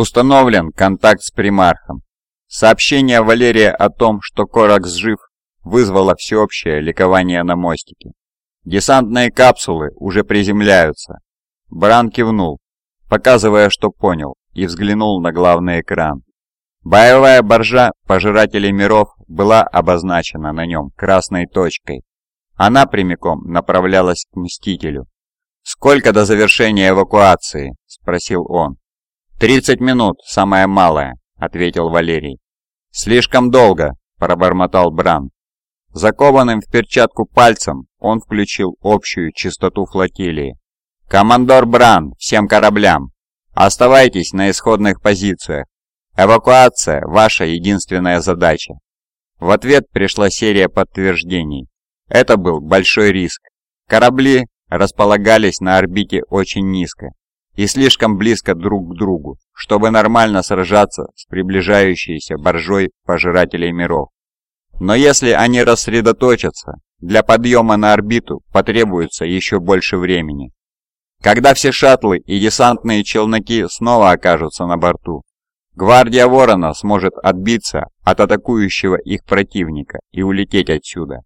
Установлен контакт с примархом. Сообщение Валерия о том, что Коракс жив, вызвало всеобщее ликование на мостике. Десантные капсулы уже приземляются. Бран кивнул, показывая, что понял, и взглянул на главный экран. Боевая боржа Пожирателей миров была обозначена на нем красной точкой. Она прямиком направлялась к Мстителю. «Сколько до завершения эвакуации?» – спросил он. «Тридцать минут, самое малое», – ответил Валерий. «Слишком долго», – пробормотал Бран. Закованным в перчатку пальцем он включил общую частоту флотилии. «Командор Бран, всем кораблям! Оставайтесь на исходных позициях. Эвакуация – ваша единственная задача». В ответ пришла серия подтверждений. Это был большой риск. Корабли располагались на орбите очень низко и слишком близко друг к другу, чтобы нормально сражаться с приближающейся боржой пожирателей миров. Но если они рассредоточатся, для подъема на орбиту потребуется еще больше времени. Когда все шаттлы и десантные челноки снова окажутся на борту, гвардия Ворона сможет отбиться от атакующего их противника и улететь отсюда.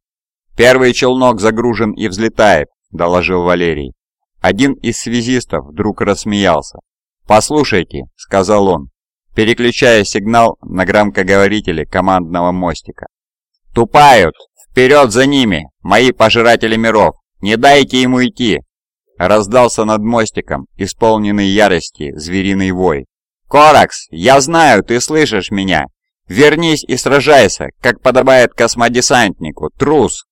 «Первый челнок загружен и взлетает», – доложил Валерий. Один из связистов вдруг рассмеялся. «Послушайте», – сказал он, переключая сигнал на громкоговорителе командного мостика. «Тупают! Вперед за ними! Мои пожиратели миров! Не дайте ему идти!» Раздался над мостиком, исполненный ярости, звериный вой. «Коракс, я знаю, ты слышишь меня! Вернись и сражайся, как подобает космодесантнику, трус!»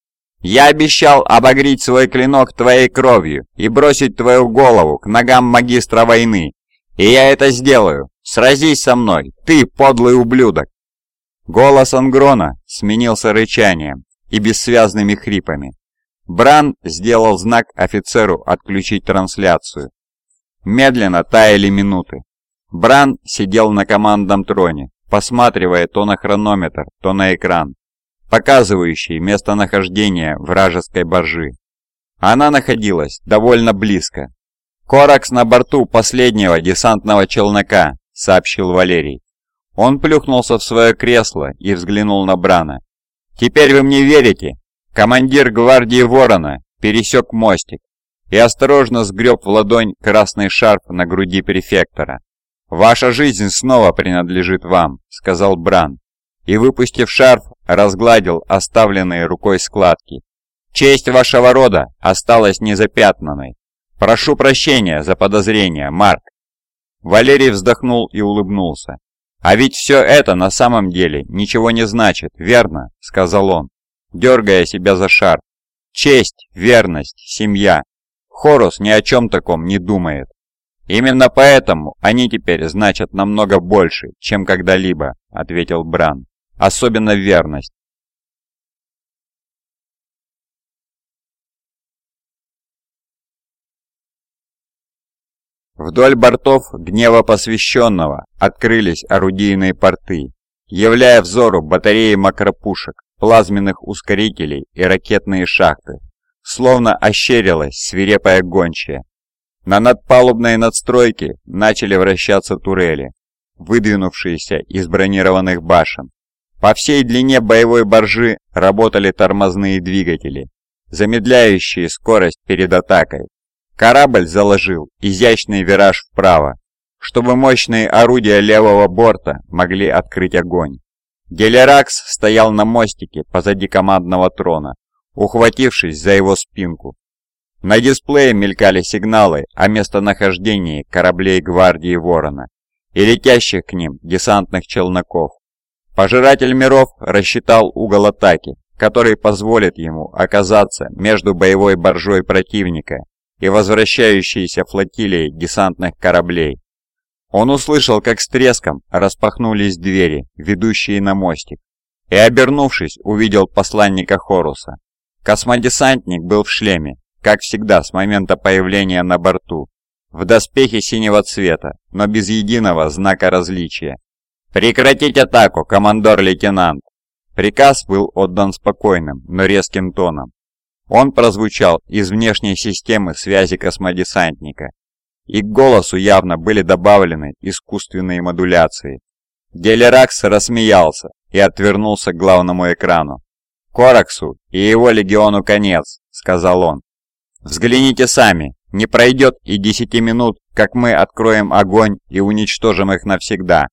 Я обещал обогреть свой клинок твоей кровью и бросить твою голову к ногам магистра войны. И я это сделаю. Сразись со мной, ты подлый ублюдок. Голос Ангрона сменился рычанием и бессвязными хрипами. Бран сделал знак офицеру отключить трансляцию. Медленно таяли минуты. Бран сидел на командном троне, посматривая то на хронометр, то на экран показывающий местонахождение вражеской боржи. Она находилась довольно близко. «Коракс на борту последнего десантного челнока», — сообщил Валерий. Он плюхнулся в свое кресло и взглянул на Брана. «Теперь вы мне верите?» Командир гвардии Ворона пересек мостик и осторожно сгреб в ладонь красный шарф на груди префектора. «Ваша жизнь снова принадлежит вам», — сказал Бран, и, выпустив шарф, разгладил оставленные рукой складки. «Честь вашего рода осталась незапятнанной. Прошу прощения за подозрение, Марк». Валерий вздохнул и улыбнулся. «А ведь все это на самом деле ничего не значит, верно?» — сказал он, дергая себя за шарф. «Честь, верность, семья. Хорус ни о чем таком не думает. Именно поэтому они теперь значат намного больше, чем когда-либо», — ответил Бран особенно верность. Вдоль бортов гнева посвященного открылись орудийные порты, являя взору батареи макропушек, плазменных ускорителей и ракетные шахты. Словно ощерилась свирепая гончая. На надпалубной надстройке начали вращаться турели, выдвинувшиеся из бронированных башен. По всей длине боевой боржи работали тормозные двигатели, замедляющие скорость перед атакой. Корабль заложил изящный вираж вправо, чтобы мощные орудия левого борта могли открыть огонь. Гелеракс стоял на мостике позади командного трона, ухватившись за его спинку. На дисплее мелькали сигналы о местонахождении кораблей гвардии Ворона и летящих к ним десантных челноков. Пожиратель миров рассчитал угол атаки, который позволит ему оказаться между боевой боржой противника и возвращающейся флотилией десантных кораблей. Он услышал, как с треском распахнулись двери, ведущие на мостик, и, обернувшись, увидел посланника Хоруса. Космодесантник был в шлеме, как всегда с момента появления на борту, в доспехе синего цвета, но без единого знака различия. «Прекратить атаку, командор-лейтенант!» Приказ был отдан спокойным, но резким тоном. Он прозвучал из внешней системы связи космодесантника. и к голосу явно были добавлены искусственные модуляции. Делеракс рассмеялся и отвернулся к главному экрану. «Кораксу и его легиону конец», — сказал он. «Взгляните сами, не пройдет и десяти минут, как мы откроем огонь и уничтожим их навсегда.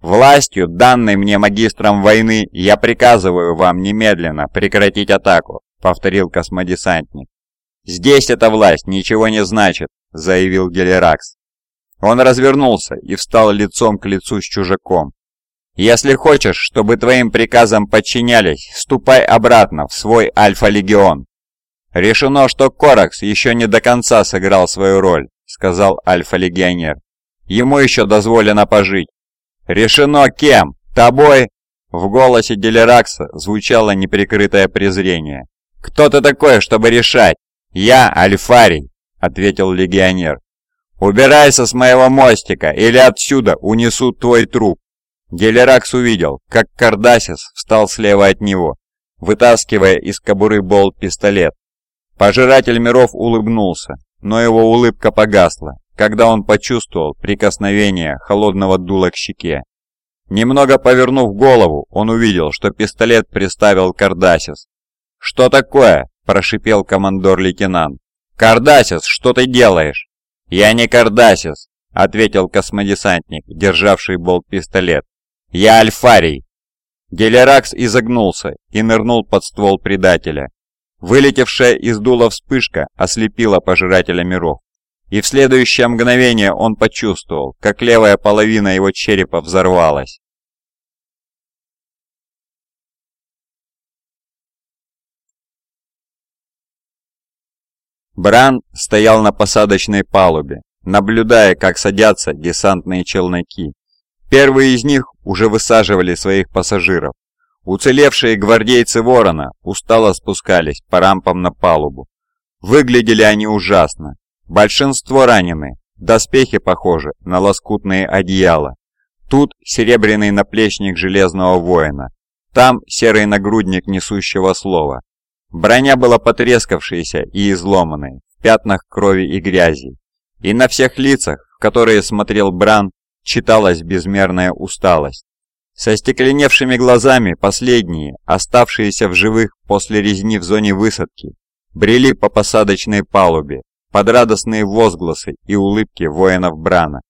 Властью, данной мне магистром войны, я приказываю вам немедленно прекратить атаку», — повторил космодесантник. «Здесь эта власть ничего не значит», — заявил Гелеракс. Он развернулся и встал лицом к лицу с чужаком. «Если хочешь, чтобы твоим приказам подчинялись, ступай обратно в свой Альфа-легион». «Решено, что Коракс еще не до конца сыграл свою роль», — сказал Альфа-легионер. «Ему еще дозволено пожить». «Решено кем? Тобой?» В голосе Делеракса звучало неприкрытое презрение. «Кто ты такой, чтобы решать?» «Я Альфарий», — ответил легионер. «Убирайся с моего мостика, или отсюда унесут твой труп!» Гелеракс увидел, как Кардасис встал слева от него, вытаскивая из кобуры болт-пистолет. Пожиратель миров улыбнулся, но его улыбка погасла, когда он почувствовал прикосновение холодного дула к щеке. Немного повернув голову, он увидел, что пистолет приставил Кардасис. «Что такое?» – прошипел командор-лейтенант. «Кардасис, что ты делаешь?» «Я не Кардасис», — ответил космодесантник, державший болт-пистолет. «Я Альфарий». Гелеракс изогнулся и нырнул под ствол предателя. Вылетевшая из дула вспышка ослепила пожирателя миров. И в следующее мгновение он почувствовал, как левая половина его черепа взорвалась. Бран стоял на посадочной палубе, наблюдая, как садятся десантные челноки. Первые из них уже высаживали своих пассажиров. Уцелевшие гвардейцы Ворона устало спускались по рампам на палубу. Выглядели они ужасно. Большинство ранены, доспехи похожи на лоскутные одеяла. Тут серебряный наплечник железного воина, там серый нагрудник несущего слова. Броня была потрескавшейся и изломанной, в пятнах крови и грязи. И на всех лицах, в которые смотрел Бран, читалась безмерная усталость. Со стекленевшими глазами последние, оставшиеся в живых после резни в зоне высадки, брели по посадочной палубе под радостные возгласы и улыбки воинов Брана.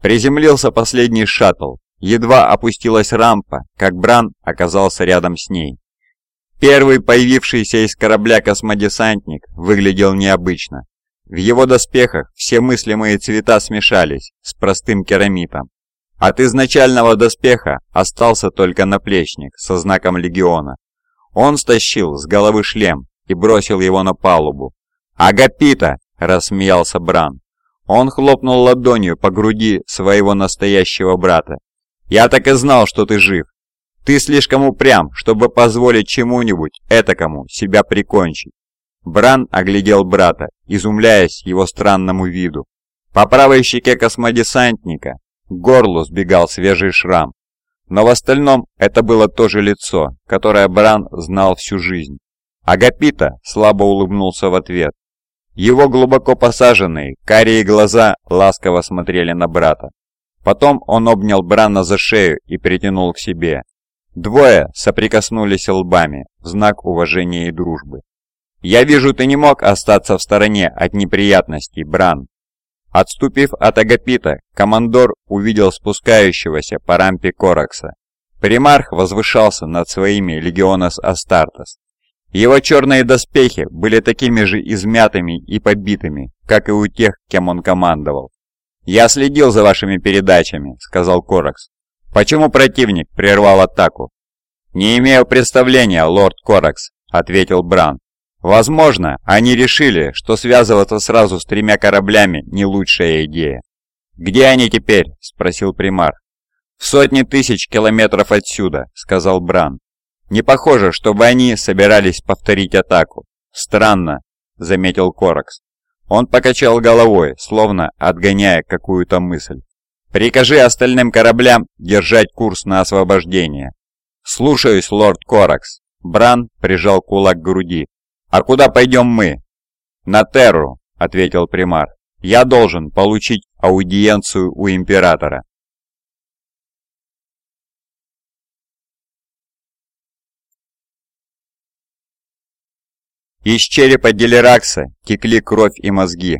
Приземлился последний шаттл, едва опустилась рампа, как Бран оказался рядом с ней. Первый появившийся из корабля космодесантник выглядел необычно. В его доспехах все мыслимые цвета смешались с простым керамитом. От изначального доспеха остался только наплечник со знаком легиона. Он стащил с головы шлем и бросил его на палубу. «Агапита!» – рассмеялся Бран. Он хлопнул ладонью по груди своего настоящего брата. «Я так и знал, что ты жив. Ты слишком упрям, чтобы позволить чему-нибудь этакому себя прикончить. Бран оглядел брата, изумляясь его странному виду. По правой щеке космодесантника к горлу сбегал свежий шрам. Но в остальном это было то же лицо, которое Бран знал всю жизнь. Агапита слабо улыбнулся в ответ. Его глубоко посаженные, карие глаза ласково смотрели на брата. Потом он обнял Брана за шею и притянул к себе. Двое соприкоснулись лбами в знак уважения и дружбы. «Я вижу, ты не мог остаться в стороне от неприятностей, Бран». Отступив от Агапита, командор увидел спускающегося по рампе Коракса. Примарх возвышался над своими легионос Астартес. Его черные доспехи были такими же измятыми и побитыми, как и у тех, кем он командовал. «Я следил за вашими передачами», — сказал Коракс. «Почему противник прервал атаку?» «Не имею представления, лорд Коракс», — ответил Бран. «Возможно, они решили, что связываться сразу с тремя кораблями не лучшая идея». «Где они теперь?» — спросил примар. «В сотни тысяч километров отсюда», — сказал Бран. «Не похоже, чтобы они собирались повторить атаку». «Странно», — заметил Коракс. Он покачал головой, словно отгоняя какую-то мысль. Прикажи остальным кораблям держать курс на освобождение. Слушаюсь, лорд Коракс. Бран прижал кулак к груди. А куда пойдем мы? На Терру, ответил примар. Я должен получить аудиенцию у императора. Из черепа Делеракса текли кровь и мозги.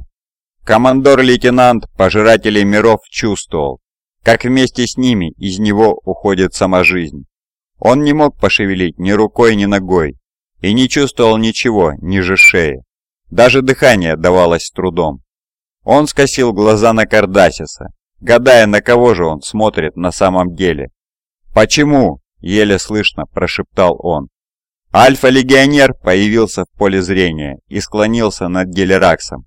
Командор-лейтенант Пожирателей миров чувствовал, как вместе с ними из него уходит сама жизнь. Он не мог пошевелить ни рукой, ни ногой, и не чувствовал ничего ниже шеи. Даже дыхание давалось с трудом. Он скосил глаза на Кардасиса, гадая, на кого же он смотрит на самом деле. «Почему?» – еле слышно прошептал он. Альфа-легионер появился в поле зрения и склонился над Гелераксом.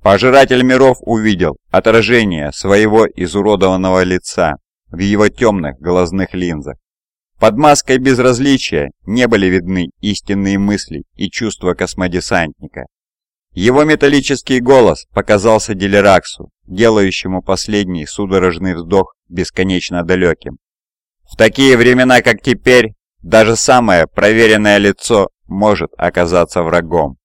Пожиратель миров увидел отражение своего изуродованного лица в его темных глазных линзах. Под маской безразличия не были видны истинные мысли и чувства космодесантника. Его металлический голос показался Делераксу, делающему последний судорожный вздох бесконечно далеким. В такие времена, как теперь, даже самое проверенное лицо может оказаться врагом.